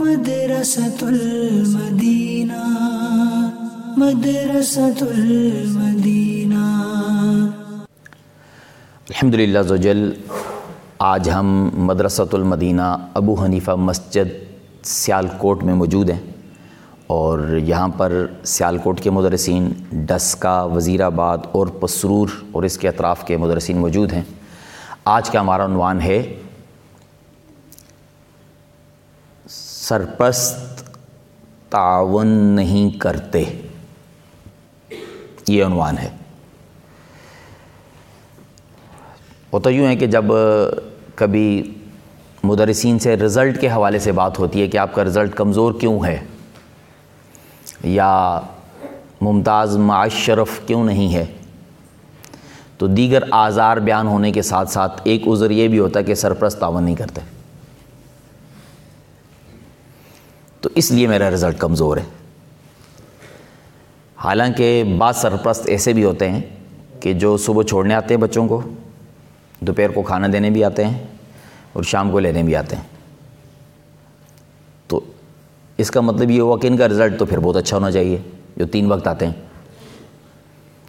مدرسة المدینہ مدرسة المدینہ الحمد للہ زوجل، آج ہم مدرسۃ المدینہ ابو حنیفہ مسجد سیال کوٹ میں موجود ہیں اور یہاں پر سیال کوٹ کے مدرسین ڈسکا وزیر آباد اور پسرور اور اس کے اطراف کے مدرسین موجود ہیں۔ آج کا ہمارا عنوان ہے سرپرست تعاون نہیں کرتے۔ یہ عنوان ہے۔ وہ تو یوں ہے کہ جب کبھی مدرسین سے رزلٹ کے حوالے سے بات ہوتی ہے کہ آپ کا رزلٹ کمزور کیوں ہے، یا ممتاز معاش شرف کیوں نہیں ہے، تو دیگر آزار بیان ہونے کے ساتھ ساتھ ایک عذر یہ بھی ہوتا ہے کہ سرپرست تعاون نہیں کرتے۔ تو اس لیے میرا رزلٹ کمزور ہے۔ حالانکہ بعض سرپرست ایسے بھی ہوتے ہیں کہ جو صبح چھوڑنے آتے ہیں بچوں کو، دوپہر کو کھانا دینے بھی آتے ہیں اور شام کو لینے بھی آتے ہیں۔ تو اس کا مطلب یہ ہوا کہ ان کا رزلٹ تو پھر بہت اچھا ہونا چاہیے، جو تین وقت آتے ہیں۔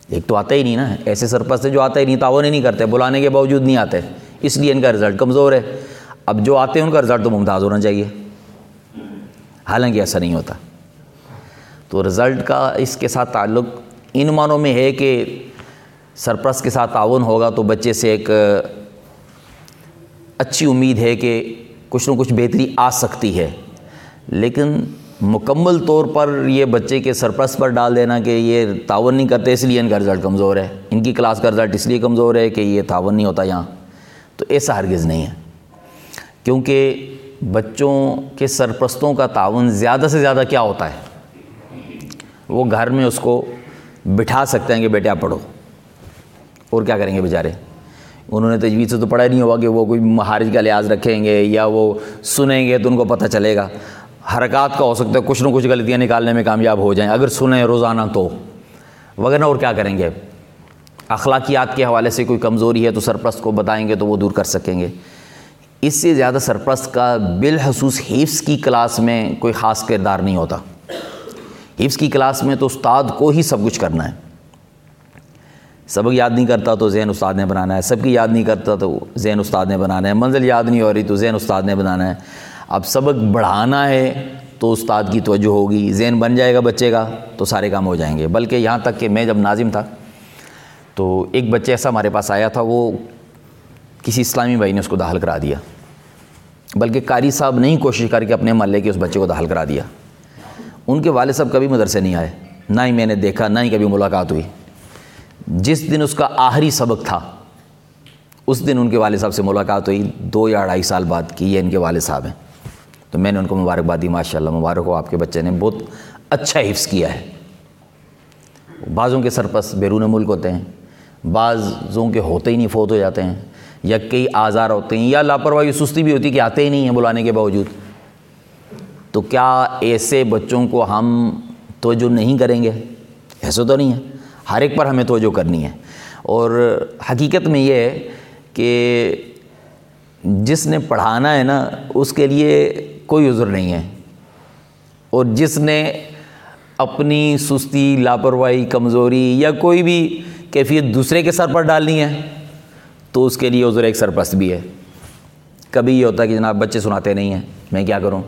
ایک تو آتا ہی نہیں نا، ایسے سرپرست جو آتا ہی نہیں تعاون ہی نہیں کرتے، بلانے کے باوجود نہیں آتے۔ اس لیے ان کا رزلٹ کمزور ہے۔ اب جو آتے ہیں ان کا رزلٹ تو ممتاز ہونا چاہیے۔ حالانکہ ایسا نہیں ہوتا۔ تو رزلٹ کا اس کے ساتھ تعلق ان معنوں میں ہے کہ سرپرست کے ساتھ تعاون ہوگا تو بچے سے ایک، اچھی امید ہے کہ کچھ نہ کچھ بہتری آ سکتی ہے۔ لیکن مکمل طور پر یہ بچے کے سرپرست پر ڈال دینا کہ یہ تعاون نہیں کرتے، اس لیے ان کا رزلٹ کمزور ہے۔ ان کی کلاس کا رزلٹ اس لیے کمزور ہے کہ یہ تعاون نہیں ہوتا یہاں۔ تو ایسا ہرگز نہیں ہے۔ کیونکہ بچوں کے سرپرستوں کا تعاون زیادہ سے زیادہ کیا ہوتا ہے؟ وہ گھر میں اس کو بٹھا سکتے ہیں کہ بیٹے آپ پڑھو۔ اور کیا کریں گے بیچارے؟ انہوں نے تجویز سے تو پڑھا ہی نہیں ہوگا کہ وہ کوئی مہارج کا لحاظ رکھیں گے یا وہ سنیں گے تو ان کو پتہ چلے گا۔ حرکات کا ہو سکتا ہے کچھ نہ کچھ غلطیاں نکالنے میں کامیاب ہو جائیں۔ اگر سنیں روزانہ تو۔ وغیرہ اور کیا کریں گے؟ اخلاقیات کے حوالے سے کوئی کمزوری ہے تو سرپرست کو بتائیں گے تو وہ دور کر سکیں گے۔ اس سے زیادہ سرپرست کا بالخصوص حفظ کی کلاس میں کوئی خاص کردار نہیں ہوتا۔ حفظ کی کلاس میں تو استاد کو ہی سب کچھ کرنا ہے۔ سبق یاد نہیں کرتا تو ذہن استاد نے بنانا ہے۔ سب کی یاد نہیں کرتا تو ذہن استاد نے بنانا ہے۔ منزل یاد نہیں ہو رہی تو ذہن استاد نے بنانا ہے۔ اب سبق بڑھانا ہے تو استاد کی توجہ ہوگی۔ ذہن بن جائے گا بچے کا تو سارے کام ہو جائیں گے۔ بلکہ یہاں تک کہ میں جب ناظم تھا تو ایک بچہ ایسا ہمارے پاس آیا تھا، وہ کسی اسلامی بھائی نے اس کو داخل کرا دیا۔ بلکہ قاری صاحب نہیں کوشش کر کے اپنے محلے کے اس بچے کو داخل کرا دیا۔ ان کے والد صاحب کبھی مدرسے نہیں آئے، نہ ہی میں نے دیکھا، نہ ہی کبھی ملاقات ہوئی۔ جس دن اس کا آخری سبق تھا، اس دن ان کے والد صاحب سے ملاقات ہوئی، دو یا اڑھائی سال بعد کی یہ ان کے والد صاحب ہیں۔ تو میں نے ان کو مبارکباد دی ماشاء اللہ مبارک ہو آپ کے بچے نے، بہت اچھا حفظ کیا ہے۔ بعضوں کے سرپس بیرون ملک ہوتے ہیں، بعضوں کے ہوتے ہی نہیں، فوت ہو جاتے ہیں۔ یا کئی آزار ہوتے ہیں یا لاپرواہی سستی بھی ہوتی ہے کہ آتے ہی نہیں ہیں بلانے کے باوجود۔ تو کیا ایسے بچوں کو ہم توجہ نہیں کریں گے؟ ایسا تو نہیں ہے۔ ہر ایک پر ہمیں توجہ کرنی ہے۔ اور حقیقت میں یہ ہے کہ جس نے پڑھانا ہے نا، اس کے لیے کوئی عذر نہیں ہے۔ اور جس نے اپنی سستی، لاپرواہی، کمزوری یا کوئی بھی کیفیت دوسرے کے سر پر ڈالنی ہے تو اس کے لیے عذر ایک سرپرست بھی ہے۔ کبھی یہ ہوتا ہے کہ جناب بچے سناتے نہیں ہیں، میں کیا کروں؟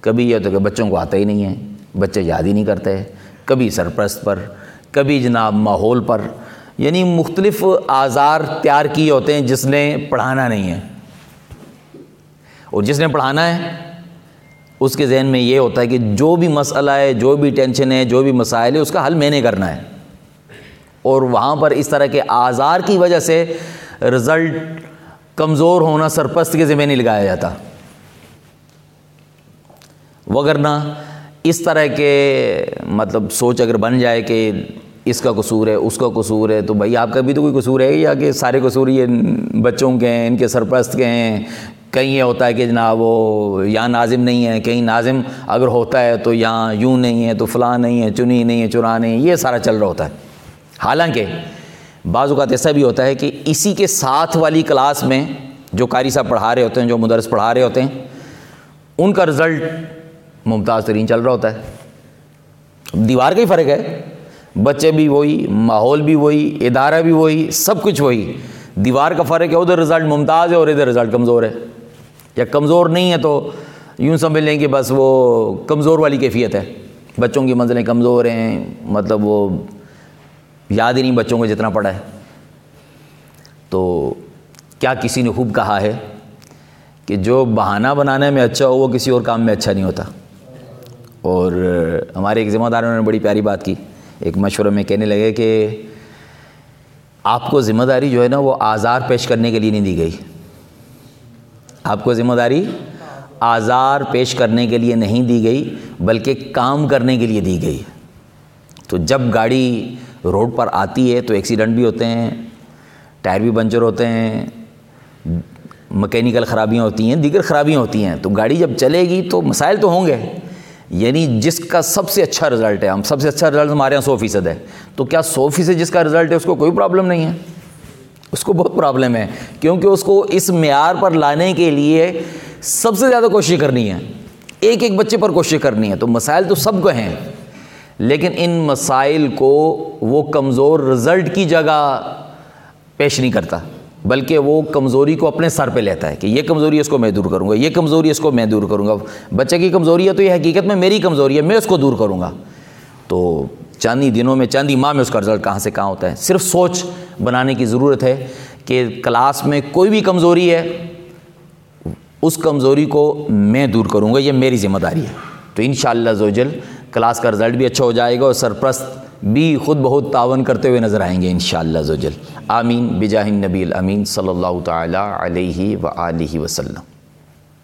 کبھی یہ ہوتا ہے کہ بچوں کو آتا ہی نہیں ہے، بچے یاد ہی نہیں کرتے۔ کبھی سرپرست پر، کبھی جناب ماحول پر۔ یعنی مختلف آزار تیار کیے ہوتے ہیں جس نے پڑھانا نہیں ہے۔ اور جس نے پڑھانا ہے، اس کے ذہن میں یہ ہوتا ہے کہ جو بھی مسئلہ ہے، جو بھی ٹینشن ہے، جو بھی مسائل ہے، اس کا حل میں نے کرنا ہے۔ اور وہاں پر اس طرح کے آزار کی وجہ سے رزلٹ کمزور ہونا سرپرست کے ذمہ نہیں لگایا جاتا۔ وگرنہ اس طرح کے مطلب سوچ اگر بن جائے کہ اس کا قصور ہے، اس کا قصور ہے، تو بھائی آپ کا بھی تو کوئی قصور ہے یا کہ سارے قصور یہ بچوں کے ہیں، ان کے سرپرست کے ہیں۔ کہیں یہ ہوتا ہے کہ جناب وہ یہاں ناظم نہیں ہے، کہیں ناظم اگر ہوتا ہے تو یہاں یوں نہیں ہے، تو فلاں نہیں ہے، چنی نہیں ہے، چرا نہیں ہے، یہ سارا چل رہا ہوتا ہے۔ حالانکہ بعض اوقات ایسا بھی ہوتا ہے کہ اسی کے ساتھ والی کلاس میں جو قاری صاحب پڑھا رہے ہوتے ہیں، جو مدرس پڑھا رہے ہوتے ہیں، ان کا رزلٹ ممتاز ترین چل رہا ہوتا ہے۔ اب دیوار کا ہی فرق ہے۔ بچے بھی وہی، ماحول بھی وہی، ادارہ بھی وہی، سب کچھ وہی۔ دیوار کا فرق ہے، ادھر رزلٹ ممتاز ہے اور ادھر رزلٹ کمزور ہے۔ یا کمزور نہیں ہے تو یوں سمجھ لیں کہ بس وہ کمزور والی کیفیت ہے۔ بچوں کی منزلیں کمزور ہیں مطلب وہ یاد ہی نہیں بچوں کو جتنا پڑا ہے۔ تو کیا کسی نے خوب کہا ہے کہ جو بہانہ بنانے میں اچھا ہو وہ کسی اور کام میں اچھا نہیں ہوتا۔ اور ہمارے ایک ذمہ داروں نے بڑی پیاری بات کی۔ ایک مشورہ میں کہنے لگے کہ آپ کو ذمہ داری جو ہے نا وہ آزار پیش کرنے کے لیے نہیں دی گئی۔ آپ کو ذمہ داری آزار پیش کرنے کے لیے نہیں دی گئی، بلکہ کام کرنے کے لیے دی گئی۔ تو جب گاڑی روڈ پر آتی ہے تو ایکسیڈنٹ بھی ہوتے ہیں، ٹائر بھی پنچر ہوتے ہیں، مکینیکل خرابیاں ہوتی ہیں، دیگر خرابیاں ہوتی ہیں۔ تو گاڑی جب چلے گی تو مسائل تو ہوں گے۔ یعنی جس کا سب سے اچھا رزلٹ ہے، ہم سب سے اچھا رزلٹ ہمارے یہاں سو فیصد ہے۔ تو کیا سو فیصد جس کا رزلٹ ہے، اس کو کوئی پرابلم نہیں ہے۔ اس کو بہت پرابلم ہے، کیونکہ اس کو اس معیار پر لانے کے لیے سب سے زیادہ کوشش کرنی ہے ایک ایک بچے پر کوشش کرنی ہے تو مسائل تو سب کو ہیں۔ لیکن ان مسائل کو وہ کمزور رزلٹ کی جگہ پیش نہیں کرتا، بلکہ وہ کمزوری کو اپنے سر پہ لیتا ہے کہ یہ کمزوری اس کو میں دور کروں گا، یہ کمزوری اس کو میں دور کروں گا، بچے کی کمزوری ہے تو یہ حقیقت میں میری کمزوری ہے، میں اس کو دور کروں گا۔ تو چاندی دنوں میں چاندی ماہ میں اس کا رزلٹ کہاں سے کہاں ہوتا ہے؟ صرف سوچ بنانے کی ضرورت ہے کہ کلاس میں کوئی بھی کمزوری ہے، اس کمزوری کو میں دور کروں گا، یہ میری ذمہ داری ہے۔ تو ان شاء اللہ زوجل کلاس کا رزلٹ بھی اچھا ہو جائے گا اور سرپرست بھی خود بہت تعاون کرتے ہوئے نظر آئیں گے ان شاء اللہ زوجل آمین۔ بجاہ نبی الامین صلی اللہ تعالیٰ علیہ و وسلم۔